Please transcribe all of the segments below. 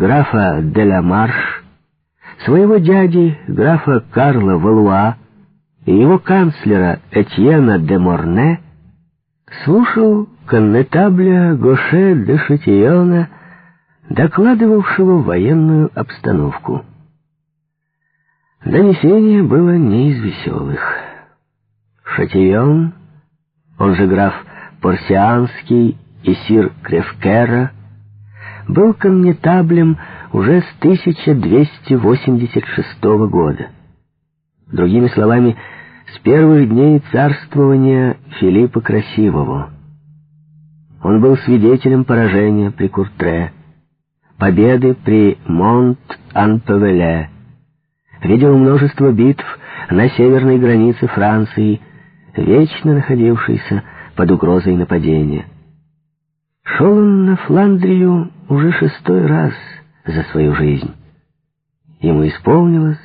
графа де ла Марш, своего дяди, графа Карла Валуа, и его канцлера Этьена де Морне, слушал коннетабля Гоше де Шатиона, докладывавшего военную обстановку. Донесение было не из веселых. Шатион, он же граф Порсианский и сир Кревкера, был коннетаблем уже с 1286 года. Другими словами, с первых дней царствования Филиппа Красивого. Он был свидетелем поражения при Куртре, победы при Монт-Ан-Павеле, видел множество битв на северной границе Франции, вечно находившейся под угрозой нападения. Шел он на Фландрию уже шестой раз за свою жизнь. Ему исполнилось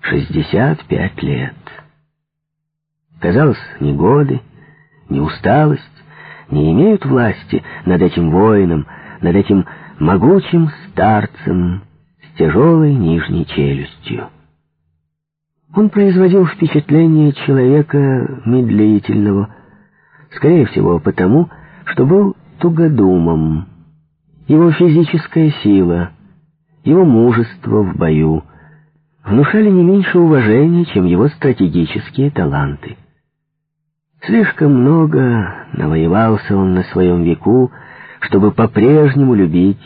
65 лет. Казалось, ни годы, ни усталость не имеют власти над этим воином, над этим могучим старцем с тяжелой нижней челюстью. Он производил впечатление человека медлительного, скорее всего потому, что был тугодумом. Его физическая сила, его мужество в бою внушали не меньше уважения, чем его стратегические таланты. Слишком много навоевался он на своем веку, чтобы по-прежнему любить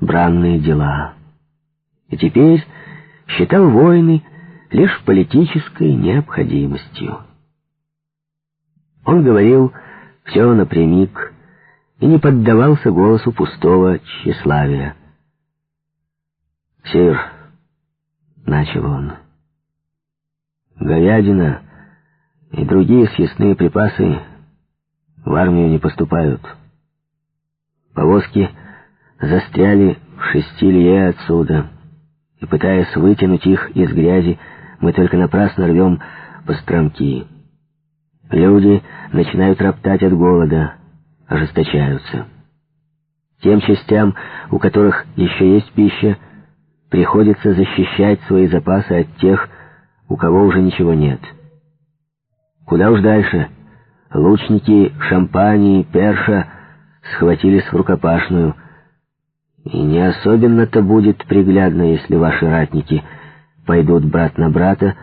бранные дела. И теперь считал войны лишь политической необходимостью. Он говорил все напрямик и не поддавался голосу пустого тщеславия. «Сир», — начал он, — «говядина и другие съестные припасы в армию не поступают. Повозки застряли в шести лье отсюда, и, пытаясь вытянуть их из грязи, мы только напрасно рвем постромки. Люди начинают роптать от голода, ожесточаются. Тем частям, у которых еще есть пища, приходится защищать свои запасы от тех, у кого уже ничего нет. Куда уж дальше. Лучники Шампании, Перша схватились в рукопашную. И не особенно-то будет приглядно, если ваши ратники пойдут брат на брата,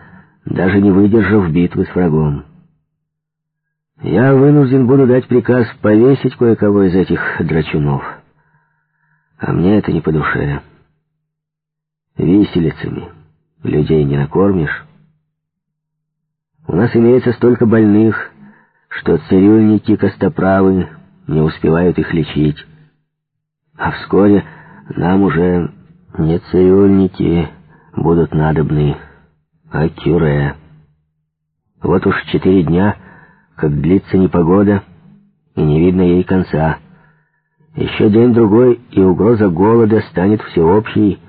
даже не выдержав битвы с врагом. Я вынужден буду дать приказ повесить кое-кого из этих драчунов. А мне это не по душе. Виселицами людей не накормишь. У нас имеется столько больных, что цирюльники Костоправы не успевают их лечить. А вскоре нам уже не цирюльники будут надобны, а кюре. Вот уж четыре дня, как длится непогода, и не видно ей конца. Еще день-другой, и угроза голода станет всеобщей,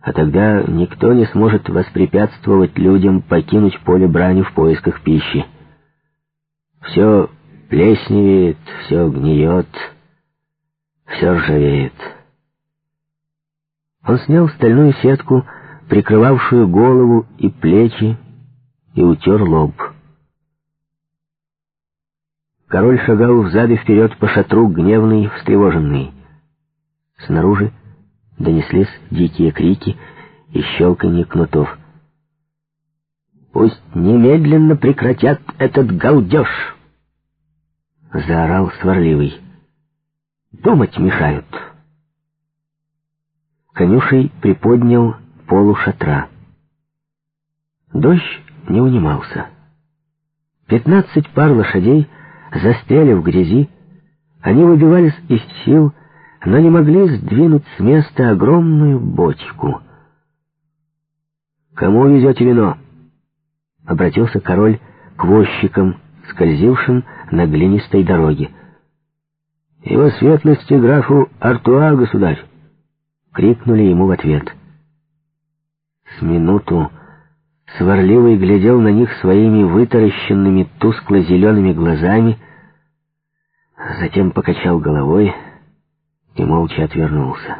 а тогда никто не сможет воспрепятствовать людям покинуть поле брани в поисках пищи. Все плесневеет, все гниет, все ржавеет. Он снял стальную сетку, прикрывавшую голову и плечи, и утер лоб. Король шагал взад и вперед по шатру, гневный, встревоженный. Снаружи донеслись дикие крики и щелканье кнутов. «Пусть немедленно прекратят этот галдеж!» — заорал сварливый. «Думать мешают!» Конюшей приподнял полу шатра. Дождь не унимался. Пятнадцать пар лошадей застряли в грязи, они выбивались из сил, но не могли сдвинуть с места огромную бочку. «Кому везете вино?» — обратился король к возчикам, скользившим на глинистой дороге. «Его светлости графу Артуа, государь!» — крикнули ему в ответ. С минуту сварливый глядел на них своими вытаращенными тускло-зелеными глазами, затем покачал головой — и молча отвернулся.